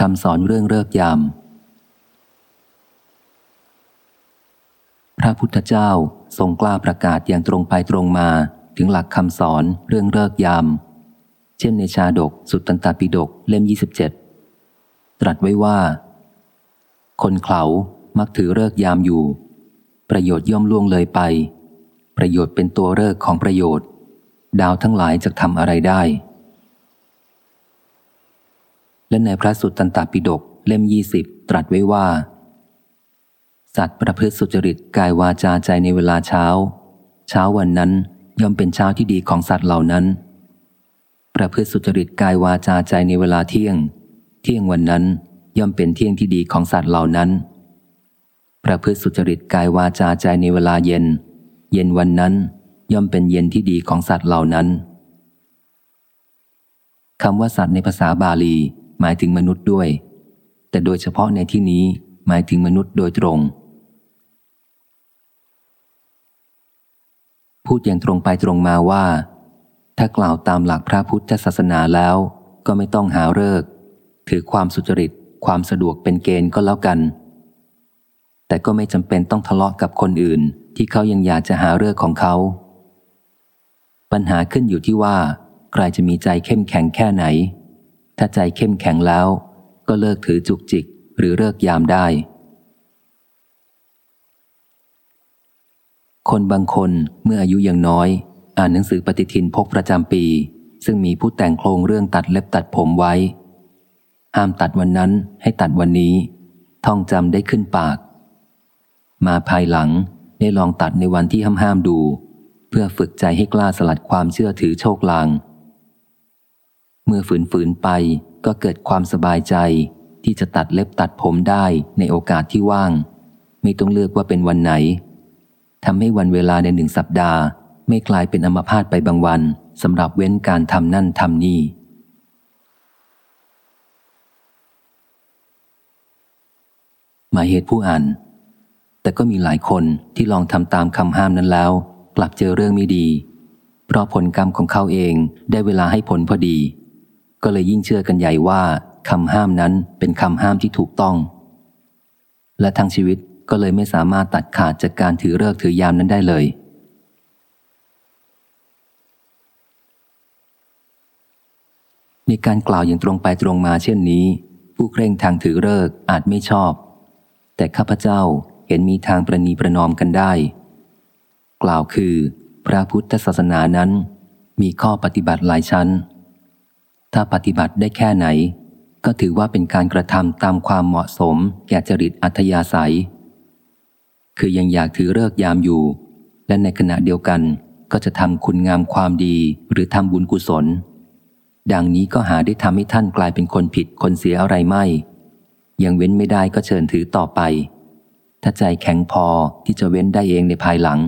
คำสอนเรื่องเลิกยาม พระพุทธเจ้าทรงกล้าประกาศอย่างตรงไปตรงมาถึงหลักคำสอนเรื่องเลิกยาม เช่นในชาดกสุตตันตปิฎกเล่ม 27 ตรัสไว้ว่า คนเขามักถือเลิกยามอยู่ ประโยชน์ย่อมล่วงเลยไป ประโยชน์เป็นตัวเลิกของประโยชน์ ดาวทั้งหลายจะทำอะไรได้ และในพระสุตตันตปิฎกเล่มยี่สิบตรัสไว้ว่า สัตว์ประพฤติสุจริตกายวาจาใจในเวลาเช้า เช้าวันนั้นย่อมเป็นเช้าที่ดีของสัตว์เหล่านั้น ประพฤติสุจริตกายวาจาใจในเวลาเที่ยง เที่ยงวันนั้นย่อมเป็นเที่ยงที่ดีของสัตว์เหล่านั้น ประพฤติสุจริตกายวาจาใจในเวลาเย็น เย็นวันนั้นย่อมเป็นเย็นที่ดีของสัตว์เหล่านั้นคำว่าสัตว์ในภาษาบาลี หมายถึงมนุษย์ด้วย แต่โดยเฉพาะในที่นี้หมายถึงมนุษย์โดยตรง พูดอย่างตรงไปตรงมาว่า ถ้ากล่าวตามหลักพระพุทธศาสนาแล้วก็ไม่ต้องหาเลิกถือความสุจริต ความสะดวกเป็นเกณฑ์ก็แล้วกัน แต่ก็ไม่จำเป็นต้องทะเลาะกับคนอื่น ที่เขายังอยากจะหาเลิกของเขา ปัญหาขึ้นอยู่ที่ว่า ใครจะมีใจเข้มแข็งแค่ไหน ถ้าใจเข้มแข็งแล้ว ก็เลิกถือจุกจิกหรือเลิกยามได้ คนบางคนเมื่ออายุยังน้อย อ่านหนังสือปฏิทินพกประจำปี ซึ่งมีผู้แต่งโครงเรื่องตัดเล็บตัดผมไว้ ห้ามตัดวันนั้นให้ตัดวันนี้ ท่องจำได้ขึ้นปาก มาภายหลังได้ลองตัดในวันที่ห้ามห้ามดู เพื่อฝึกใจให้กล้าสลัดความเชื่อถือโชคลาง เมื่อฝืนฝืนไปก็เกิดความสบายใจ ที่จะตัดเล็บตัดผมได้ในโอกาสที่ว่าง ไม่ต้องเลือกว่าเป็นวันไหนทำให้วันเวลาในหนึ่งสัปดาห์ ไม่กลายเป็นอมพาตไปบางวันสำหรับเว้นการทำนั่นทำนี่หมายเหตุผู้อ่าน แต่ก็มีหลายคนที่ลองทำตามคำห้ามนั้นแล้ว กลับเจอเรื่องไม่ดี เพราะผลกรรมของเขาเองได้เวลาให้ผลพอดี ก็เลยยิ่งเชื่อกันใหญ่ว่าคำห้ามนั้นเป็นคำห้ามที่ถูกต้อง และทั้งชีวิตก็เลยไม่สามารถตัดขาดจากการถือเลิกถือยามนั้นได้เลย ในการกล่าวอย่างตรงไปตรงมาเช่นนี้ ผู้เคร่งทางถือเลิกอาจไม่ชอบ แต่ข้าพเจ้าเห็นมีทางประนีประนอมกันได้ กล่าวคือ พระพุทธศาสนานั้น มีข้อปฏิบัติหลายชั้น ถ้าปฏิบัติได้แค่ไหน ก็ถือว่าเป็นการกระทำตามความเหมาะสม แก่จริตอัธยาศัย คือยังอยากถือเลิกยามอยู่ และในขณะเดียวกันก็จะทำคุณงามความดีหรือทำบุญกุศล ดังนี้ก็หาได้ทำให้ท่านกลายเป็นคนผิดคนเสียอะไรไม่ ยังเว้นไม่ได้ก็เชิญถือต่อไป ถ้าใจแข็งพอที่จะเว้นได้เองในภายหลัง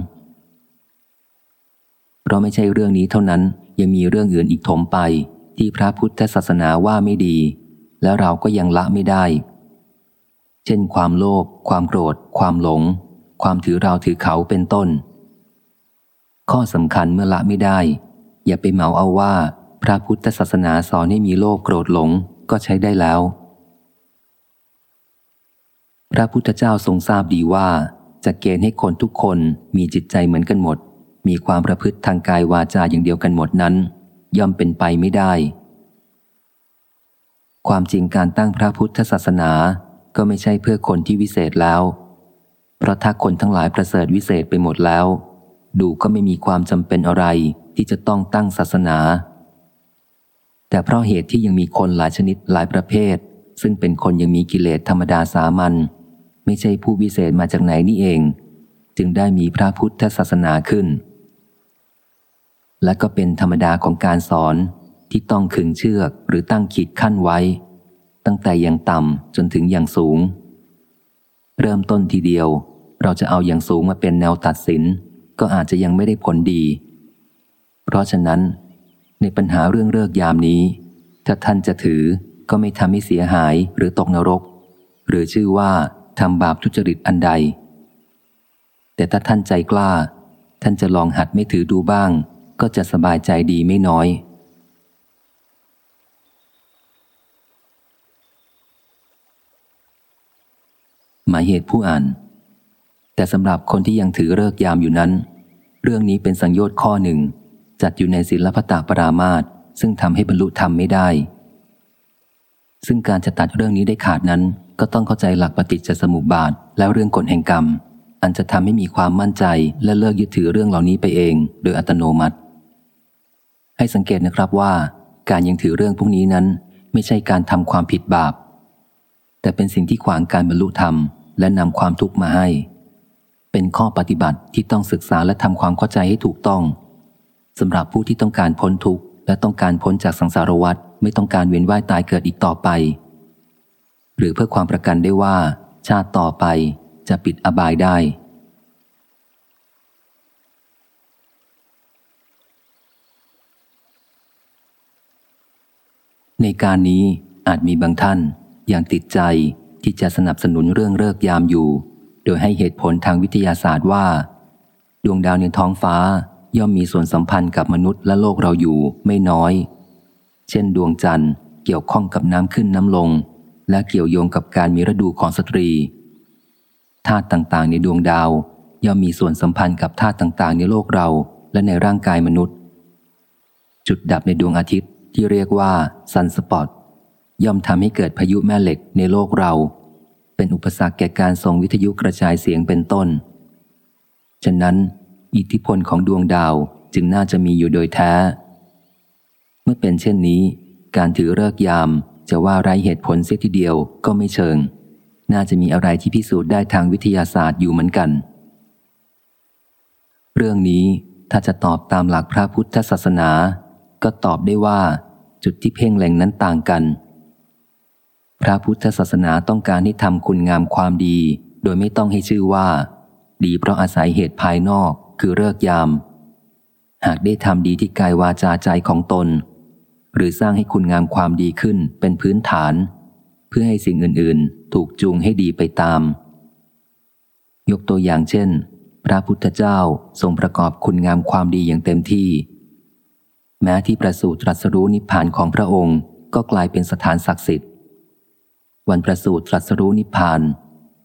เพราะไม่ใช่เรื่องนี้เท่านั้นยังมีเรื่องอื่นอีกถมไป ที่พระพุทธศาสนาว่าไม่ดี แล้วเราก็ยังละไม่ได้ เช่นความโลภความโกรธ ความหลง ความถือเราถือเขาเป็นต้น ข้อสำคัญเมื่อละไม่ได้ อย่าไปเหมาเอาว่า พระพุทธศาสนาสอนให้มีโลภโกรธหลงก็ใช้ได้แล้ว พระพุทธเจ้าทรงทราบดีว่า จะเกณฑ์ให้คนทุกคนมีจิตใจเหมือนกันหมด มีความประพฤติทางกายวาจาอย่างเดียวกันหมดนั้น ย่อมเป็นไปไม่ได้ ความจริงการตั้งพระพุทธศาสนาก็ไม่ใช่เพื่อคนที่วิเศษแล้ว เพราะถ้าคนทั้งหลายประเสริฐวิเศษไปหมดแล้ว ดูก็ไม่มีความจำเป็นอะไรที่จะต้องตั้งศาสนา แต่เพราะเหตุที่ยังมีคนหลายชนิดหลายประเภท ซึ่งเป็นคนยังมีกิเลสธรรมดาสามัญไม่ใช่ผู้วิเศษมาจากไหนนี่เอง จึงได้มีพระพุทธศาสนาขึ้น และก็เป็นธรรมดาของการสอนที่ต้องขึงเชือกหรือตั้งขีดขั้นไว้ ตั้งแต่อย่างต่ำจนถึงอย่างสูง เริ่มต้นทีเดียว เราจะเอาอย่างสูงมาเป็นแนวตัดสิน ก็อาจจะยังไม่ได้ผลดี เพราะฉะนั้น ในปัญหาเรื่องเลิกยามนี้ ถ้าท่านจะถือก็ไม่ทำให้เสียหายหรือตกนรก หรือชื่อว่าทำบาปทุจริตอันใด แต่ถ้าท่านใจกล้า ท่านจะลองหัดไม่ถือดูบ้าง ก็จะสบายใจดีไม่น้อย หมายเหตุผู้อ่าน แต่สำหรับคนที่ยังถือเลิกยามอยู่นั้น เรื่องนี้เป็นสังโยชน์ข้อหนึ่ง จัดอยู่ในศิลปตาปรามาตซึ่งทำให้บรรลุธรรมไม่ได้ ซึ่งการจะตัดเรื่องนี้ได้ขาดนั้น ก็ต้องเข้าใจหลักปฏิจจสมุปบาทแล้วเรื่องกฎแห่งกรรมอันจะทำให้มีความมั่นใจและเลิกยึดถือเรื่องเหล่านี้ไปเอง โดยอัตโนมัติ ให้สังเกตนะครับว่าการยังถือเรื่องพวกนี้นั้น ไม่ใช่การทำความผิดบาป แต่เป็นสิ่งที่ขวางการบรรลุธรรม และนำความทุกข์มาให้ เป็นข้อปฏิบัติที่ต้องศึกษาและทำความเข้าใจให้ถูกต้องสำหรับผู้ที่ต้องการพ้นทุกข์และต้องการพ้นจากสังสารวัฏไม่ต้องการเวียนว่ายตายเกิดอีกต่อไป หรือเพื่อความประกันได้ว่า ชาติต่อไปจะปิดอบายได้ ในการนี้อาจมีบางท่านยังติดใจที่จะสนับสนุนเรื่องเลิกยามอยู่ โดยให้เหตุผลทางวิทยาศาสตร์ว่า ดวงดาวในท้องฟ้าย่อมมีส่วนสัมพันธ์กับมนุษย์และโลกเราอยู่ไม่น้อย เช่นดวงจันทร์เกี่ยวข้องกับน้ำขึ้นน้ำลง และเกี่ยวโยงกับการมีฤดูของสตรีธาตุต่างๆ ในดวงดาว ย่อมมีส่วนสัมพันธ์กับธาตุต่างๆ ในโลกเราและในร่างกายมนุษย์ จุดดับในดวงอาทิตย์ ที่เรียกว่าซันสปอตย่อมทำให้เกิดพายุแม่เหล็กในโลกเรา เป็นอุปสรรคแก่การส่งวิทยุกระจายเสียงเป็นต้น ฉะนั้น อิทธิพลของดวงดาวจึงน่าจะมีอยู่โดยแท้ เมื่อเป็นเช่นนี้ การถือเลิกยามจะว่าไรเหตุผลเสียทีเดียวก็ไม่เชิง น่าจะมีอะไรที่พิสูจน์ได้ทางวิทยาศาสตร์อยู่เหมือนกัน เรื่องนี้ถ้าจะตอบตามหลักพระพุทธศาสนา ก็ตอบได้ว่า จุดที่เพ่งแหล่งนั้นต่างกัน พระพุทธศาสนาต้องการให้ทำคุณงามความดี โดยไม่ต้องให้ชื่อว่า ดีเพราะอาศัยเหตุภายนอกคือเลิกยาม หากได้ทำดีที่กายวาจาใจของตน หรือสร้างให้คุณงามความดีขึ้นเป็นพื้นฐาน เพื่อให้สิ่งอื่นๆ ถูกจูงให้ดีไปตาม ยกตัวอย่างเช่น พระพุทธเจ้าทรงประกอบคุณงามความดีอย่างเต็มที่ แม้ที่ประสูติตรัสรู้นิพพานของพระองค์ก็กลายเป็นสถานศักดิ์สิทธิ์ วันประสูติตรัสรู้นิพพาน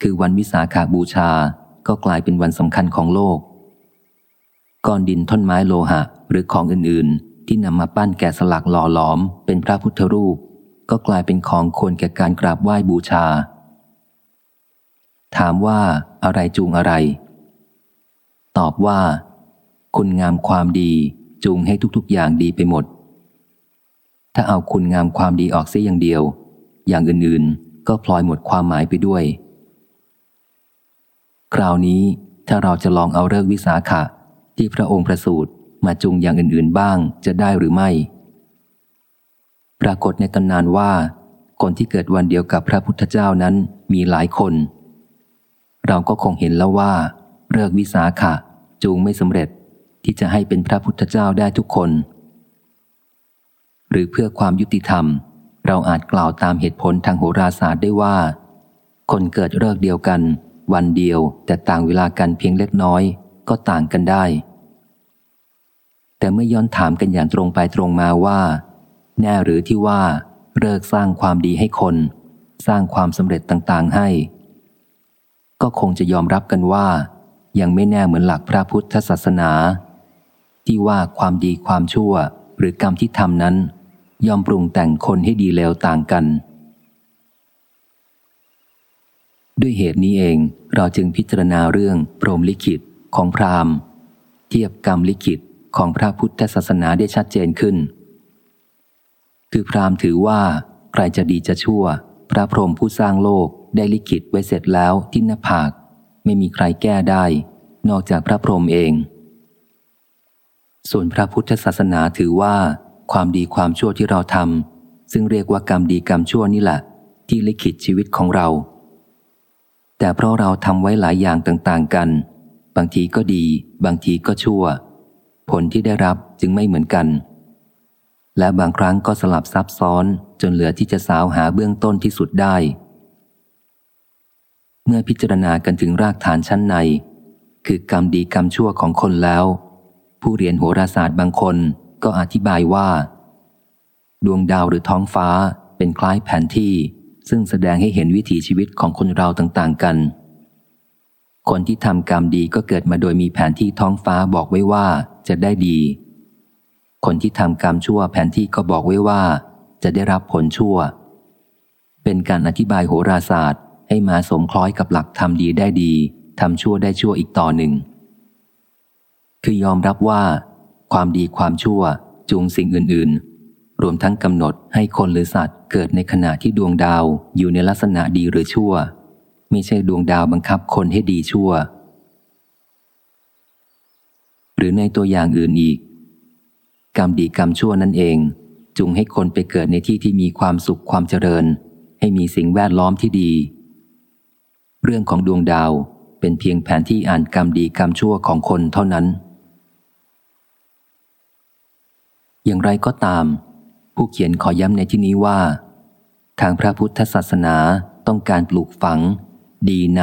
คือวันวิสาขาบูชาก็กลายเป็นวันสำคัญของโลก ก้อนดินท่อนไม้โลหะหรือของอื่นๆ ที่นำมาปั้นแกะสลักหล่อหลอม เป็นพระพุทธรูป ก็กลายเป็นของควรแก่การกราบไหว้บูชา ถามว่าอะไรจูงอะไร ตอบว่า คุณงามความดี จูงให้ทุกๆ อย่างดีไปหมด ถ้าเอาคุณงามความดีออกเสียอย่างเดียว อย่างอื่นๆ ก็พลอยหมดความหมายไปด้วย คราวนี้ถ้าเราจะลองเอาเลิกวิสาขะที่พระองค์ประสูติมาจุงอย่างอื่นๆบ้างจะได้หรือไม่ ปรากฏในตำนานว่า คนที่เกิดวันเดียวกับพระพุทธเจ้านั้นมีหลายคน เราก็คงเห็นแล้วว่าเลิกวิสาขะจูงไม่สำเร็จ ที่จะให้เป็นพระพุทธเจ้าได้ทุกคน หรือเพื่อความยุติธรรม เราอาจกล่าวตามเหตุผลทางโหราศาสตร์ได้ว่า คนเกิดเลิกเดียวกัน วันเดียวแต่ต่างเวลากันเพียงเล็กน้อยก็ต่างกันได้ แต่เมื่อย้อนถามกันอย่างตรงไปตรงมาว่า แน่หรือที่ว่าเลิกสร้างความดีให้คน สร้างความสำเร็จต่างๆให้ ก็คงจะยอมรับกันว่ายังไม่แน่เหมือนหลักพระพุทธศาสนา ที่ว่าความดีความชั่วหรือกรรมที่ทำนั้น ยอมปรุงแต่งคนให้ดีเลวต่างกัน ด้วยเหตุนี้เองเราจึงพิจารณาเรื่องพรมลิขิตของพราหมณ์ เทียบกรรมลิขิตของพระพุทธศาสนาได้ชัดเจนขึ้น คือพราหมณ์ถือว่า ใครจะดีจะชั่ว พระพรหมผู้สร้างโลกได้ลิขิตไว้เสร็จแล้วที่หน้าผาก ไม่มีใครแก้ได้ นอกจากพระพรหมเอง ส่วนพระพุทธศาสนาถือว่า ความดีความชั่วที่เราทำซึ่งเรียกว่ากรรมดีกรรมชั่วนี่แหละ ที่ลิขิตชีวิตของเรา แต่เพราะเราทำไว้หลายอย่างต่าง ๆ กัน บางทีก็ดี บางทีก็ชั่ว ผลที่ได้รับจึงไม่เหมือนกัน และบางครั้งก็สลับซับซ้อนจนเหลือที่จะสาวหาเบื้องต้นที่สุดได้ เมื่อพิจารณากันถึงรากฐานชั้นใน คือกรรมดีกรรมชั่วของคนแล้ว ผู้เรียนโหราศาสตร์บางคนก็อธิบายว่า ดวงดาวหรือท้องฟ้าเป็นคล้ายแผนที่ ซึ่งแสดงให้เห็นวิถีชีวิตของคนเราต่างๆกัน คนที่ทำกรรมดีก็เกิดมาโดยมีแผนที่ท้องฟ้าบอกไว้ว่าจะได้ดี คนที่ทำกรรมชั่วแผนที่ก็บอกไว้ว่า จะได้รับผลชั่ว เป็นการอธิบายโหราศาสตร์ให้มาสมคล้อยกับหลักทำดีได้ดีทำชั่วได้ชั่วอีกต่อหนึ่ง คือยอมรับว่า ความดีความชั่วจูงสิ่งอื่น ๆ รวมทั้งกำหนดให้คนหรือสัตว์เกิดในขณะที่ดวงดาวอยู่ในลักษณะดีหรือชั่ว ไม่ใช่ดวงดาวบังคับคนให้ดีชั่ว หรือในตัวอย่างอื่นอีก กรรมดีกรรมชั่วนั่นเองจุงให้คนไปเกิดในที่ที่มีความสุขความเจริญ ให้มีสิ่งแวดล้อมที่ดี เรื่องของดวงดาวเป็นเพียงแผนที่อ่านกรรมดีกรรมชั่วของคนเท่านั้น อย่างไรก็ตาม ผู้เขียนขอย้ำในที่นี้ว่า ทางพระพุทธศาสนาต้องการปลูกฝัง ดีใน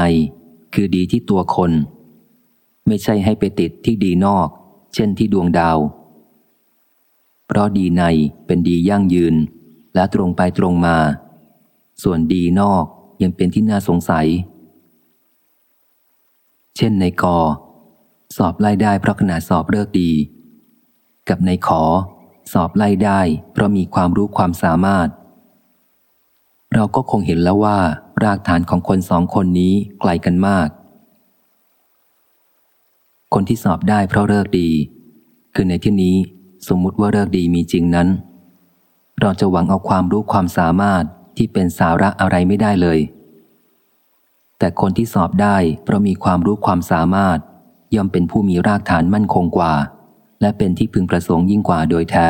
คือดีที่ตัวคน ไม่ใช่ให้ไปติดที่ดีนอก เช่นที่ดวงดาว เพราะดีในเป็นดียั่งยืน และตรงไปตรงมา ส่วนดีนอกยังเป็นที่น่าสงสัย เช่นในกอสอบไล่ได้เพราะขนาดสอบเลิกดี กับในขอ สอบไล่ได้ เพราะมีความรู้ความสามารถ เราก็คงเห็นแล้วว่า รากฐานของคนสองคนนี้ไกลกันมาก คนที่สอบได้เพราะเลิกดี คือในที่นี้สมมุติว่าเลิกดีมีจริงนั้น เราจะหวังเอาความรู้ความสามารถที่เป็นสาระอะไรไม่ได้เลย แต่คนที่สอบได้เพราะมีความรู้ความสามารถ ย่อมเป็นผู้มีรากฐานมั่นคงกว่า และเป็นที่พึงประสงค์ยิ่งกว่าโดยแท้